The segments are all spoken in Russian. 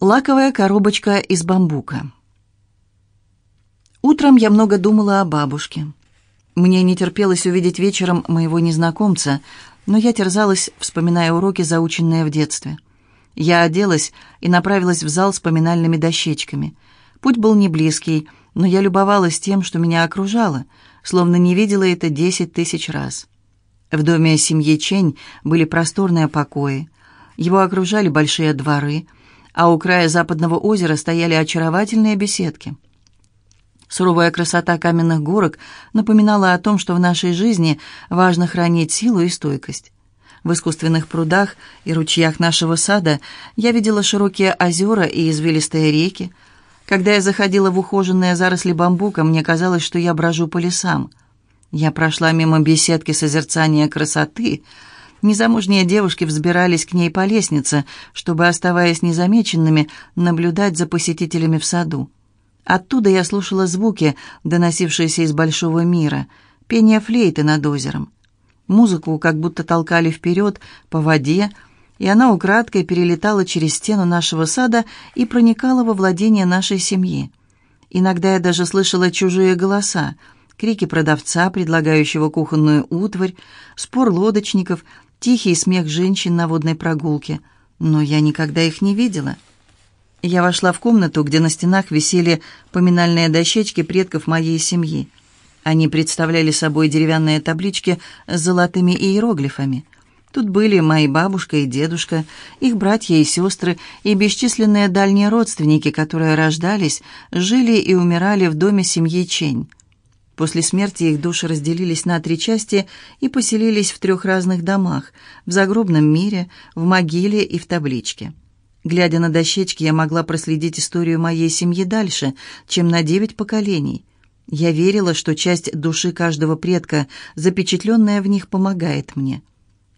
Лаковая коробочка из бамбука. Утром я много думала о бабушке. Мне не терпелось увидеть вечером моего незнакомца, но я терзалась, вспоминая уроки, заученные в детстве. Я оделась и направилась в зал с поминальными дощечками. Путь был не близкий, но я любовалась тем, что меня окружало, словно не видела это десять тысяч раз. В доме семьи Чень были просторные покои. Его окружали большие дворы — а у края западного озера стояли очаровательные беседки. Суровая красота каменных горок напоминала о том, что в нашей жизни важно хранить силу и стойкость. В искусственных прудах и ручьях нашего сада я видела широкие озера и извилистые реки. Когда я заходила в ухоженные заросли бамбука, мне казалось, что я брожу по лесам. Я прошла мимо беседки созерцания красоты — Незамужние девушки взбирались к ней по лестнице, чтобы, оставаясь незамеченными, наблюдать за посетителями в саду. Оттуда я слушала звуки, доносившиеся из большого мира, пение флейты над озером. Музыку как будто толкали вперед по воде, и она украдкой перелетала через стену нашего сада и проникала во владение нашей семьи. Иногда я даже слышала чужие голоса, крики продавца, предлагающего кухонную утварь, спор лодочников — тихий смех женщин на водной прогулке, но я никогда их не видела. Я вошла в комнату, где на стенах висели поминальные дощечки предков моей семьи. Они представляли собой деревянные таблички с золотыми иероглифами. Тут были мои бабушка и дедушка, их братья и сестры и бесчисленные дальние родственники, которые рождались, жили и умирали в доме семьи Чень. После смерти их души разделились на три части и поселились в трех разных домах – в загробном мире, в могиле и в табличке. Глядя на дощечки, я могла проследить историю моей семьи дальше, чем на девять поколений. Я верила, что часть души каждого предка, запечатленная в них, помогает мне.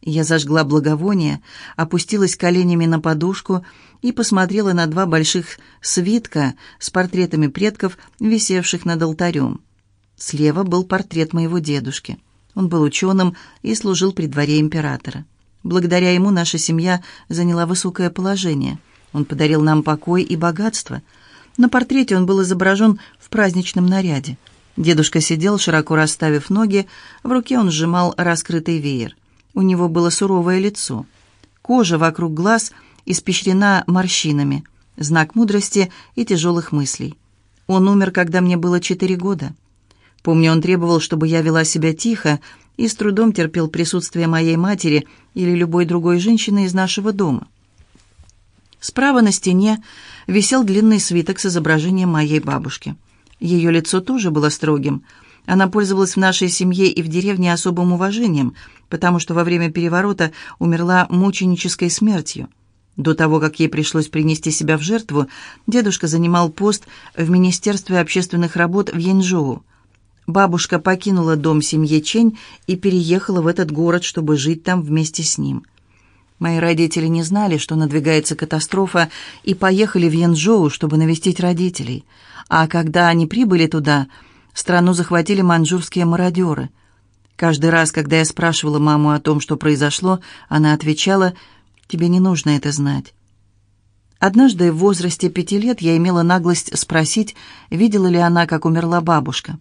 Я зажгла благовоние, опустилась коленями на подушку и посмотрела на два больших свитка с портретами предков, висевших над алтарем. Слева был портрет моего дедушки. Он был ученым и служил при дворе императора. Благодаря ему наша семья заняла высокое положение. Он подарил нам покой и богатство. На портрете он был изображен в праздничном наряде. Дедушка сидел, широко расставив ноги, в руке он сжимал раскрытый веер. У него было суровое лицо. Кожа вокруг глаз испещрена морщинами, знак мудрости и тяжелых мыслей. Он умер, когда мне было четыре года. Помню, он требовал, чтобы я вела себя тихо и с трудом терпел присутствие моей матери или любой другой женщины из нашего дома. Справа на стене висел длинный свиток с изображением моей бабушки. Ее лицо тоже было строгим. Она пользовалась в нашей семье и в деревне особым уважением, потому что во время переворота умерла мученической смертью. До того, как ей пришлось принести себя в жертву, дедушка занимал пост в Министерстве общественных работ в Янчжоу. Бабушка покинула дом семьи Чень и переехала в этот город, чтобы жить там вместе с ним. Мои родители не знали, что надвигается катастрофа, и поехали в Янчжоу, чтобы навестить родителей. А когда они прибыли туда, страну захватили маньчжурские мародеры. Каждый раз, когда я спрашивала маму о том, что произошло, она отвечала, «Тебе не нужно это знать». Однажды в возрасте пяти лет я имела наглость спросить, видела ли она, как умерла бабушка.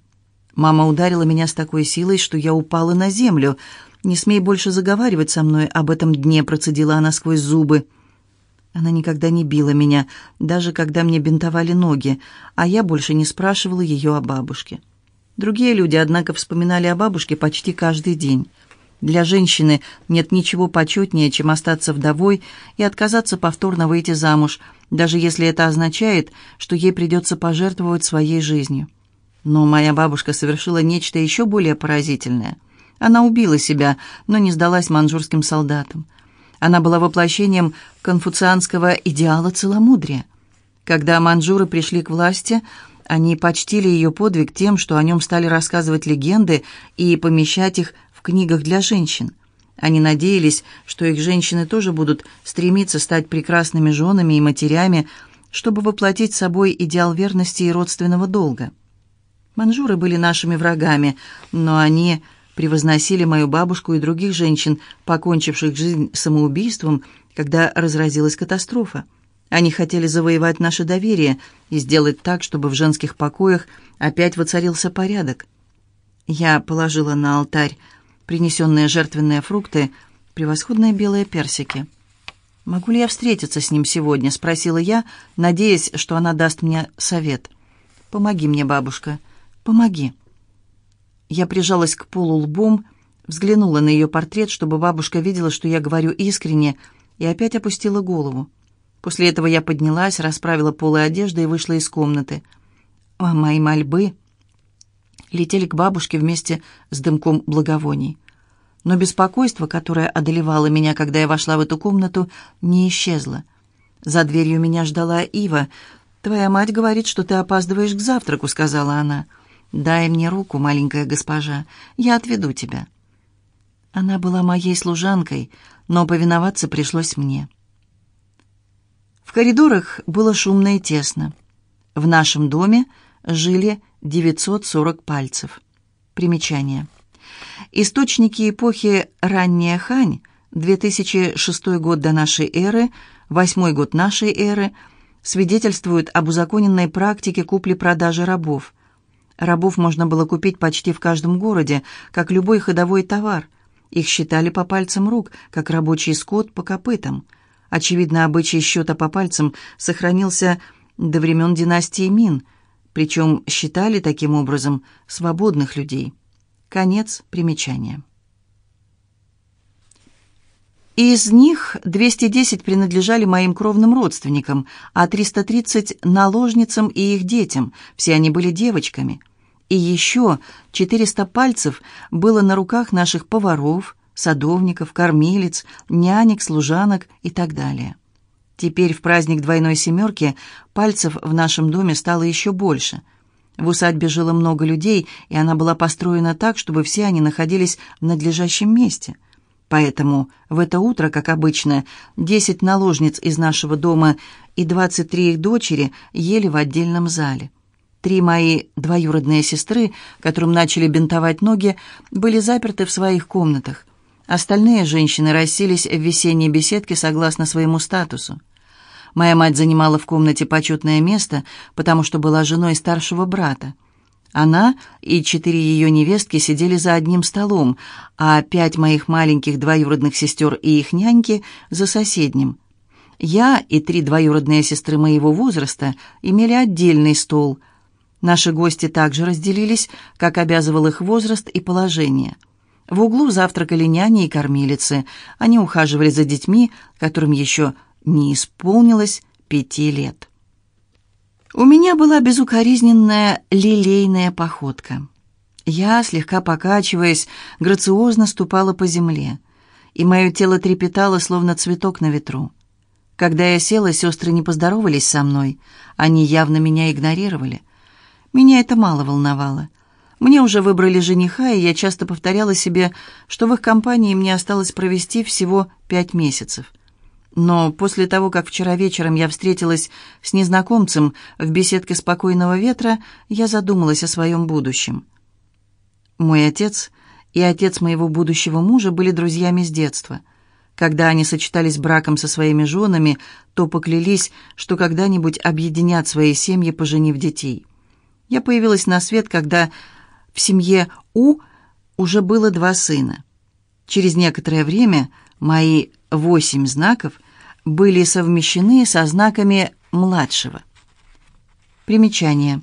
Мама ударила меня с такой силой, что я упала на землю. «Не смей больше заговаривать со мной об этом дне», — процедила она сквозь зубы. Она никогда не била меня, даже когда мне бинтовали ноги, а я больше не спрашивала ее о бабушке. Другие люди, однако, вспоминали о бабушке почти каждый день. Для женщины нет ничего почетнее, чем остаться вдовой и отказаться повторно выйти замуж, даже если это означает, что ей придется пожертвовать своей жизнью. Но моя бабушка совершила нечто еще более поразительное. Она убила себя, но не сдалась манжурским солдатам. Она была воплощением конфуцианского идеала целомудрия. Когда манжуры пришли к власти, они почтили ее подвиг тем, что о нем стали рассказывать легенды и помещать их в книгах для женщин. Они надеялись, что их женщины тоже будут стремиться стать прекрасными женами и матерями, чтобы воплотить собой идеал верности и родственного долга. Манжуры были нашими врагами, но они превозносили мою бабушку и других женщин, покончивших жизнь самоубийством, когда разразилась катастрофа. Они хотели завоевать наше доверие и сделать так, чтобы в женских покоях опять воцарился порядок. Я положила на алтарь принесенные жертвенные фрукты, превосходные белые персики. «Могу ли я встретиться с ним сегодня?» — спросила я, надеясь, что она даст мне совет. «Помоги мне, бабушка, помоги». Я прижалась к полу лбом, взглянула на ее портрет, чтобы бабушка видела, что я говорю искренне, и опять опустила голову. После этого я поднялась, расправила полы одежды и вышла из комнаты. А мои мольбы летели к бабушке вместе с дымком благовоний. Но беспокойство, которое одолевало меня, когда я вошла в эту комнату, не исчезло. За дверью меня ждала Ива. «Твоя мать говорит, что ты опаздываешь к завтраку», — сказала она. «Дай мне руку, маленькая госпожа, я отведу тебя». Она была моей служанкой, но повиноваться пришлось мне. В коридорах было шумно и тесно. В нашем доме жили 940 пальцев. Примечание. Источники эпохи Ранняя Хань, 2006 год до нашей эры, 8 год нашей эры, свидетельствуют об узаконенной практике купли-продажи рабов. Рабов можно было купить почти в каждом городе, как любой ходовой товар. Их считали по пальцам рук, как рабочий скот по копытам – Очевидно, обычай счета по пальцам сохранился до времен династии Мин, причем считали таким образом свободных людей. Конец примечания. Из них 210 принадлежали моим кровным родственникам, а 330 – наложницам и их детям, все они были девочками. И еще 400 пальцев было на руках наших поваров, садовников, кормилец, нянек, служанок и так далее. Теперь в праздник двойной семерки пальцев в нашем доме стало еще больше. В усадьбе жило много людей, и она была построена так, чтобы все они находились в надлежащем месте. Поэтому в это утро, как обычно, десять наложниц из нашего дома и двадцать три их дочери ели в отдельном зале. Три мои двоюродные сестры, которым начали бинтовать ноги, были заперты в своих комнатах. Остальные женщины расселись в весенней беседке согласно своему статусу. Моя мать занимала в комнате почетное место, потому что была женой старшего брата. Она и четыре ее невестки сидели за одним столом, а пять моих маленьких двоюродных сестер и их няньки за соседним. Я и три двоюродные сестры моего возраста имели отдельный стол. Наши гости также разделились, как обязывал их возраст и положение – в углу завтракали няни и кормилицы. Они ухаживали за детьми, которым еще не исполнилось пяти лет. У меня была безукоризненная лилейная походка. Я, слегка покачиваясь, грациозно ступала по земле, и мое тело трепетало, словно цветок на ветру. Когда я села, сестры не поздоровались со мной, они явно меня игнорировали. Меня это мало волновало. Мне уже выбрали жениха, и я часто повторяла себе, что в их компании мне осталось провести всего пять месяцев. Но после того, как вчера вечером я встретилась с незнакомцем в беседке «Спокойного ветра», я задумалась о своем будущем. Мой отец и отец моего будущего мужа были друзьями с детства. Когда они сочетались браком со своими женами, то поклялись, что когда-нибудь объединят свои семьи, поженив детей. Я появилась на свет, когда в семье У уже было два сына. Через некоторое время мои восемь знаков были совмещены со знаками младшего. Примечание.